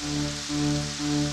Música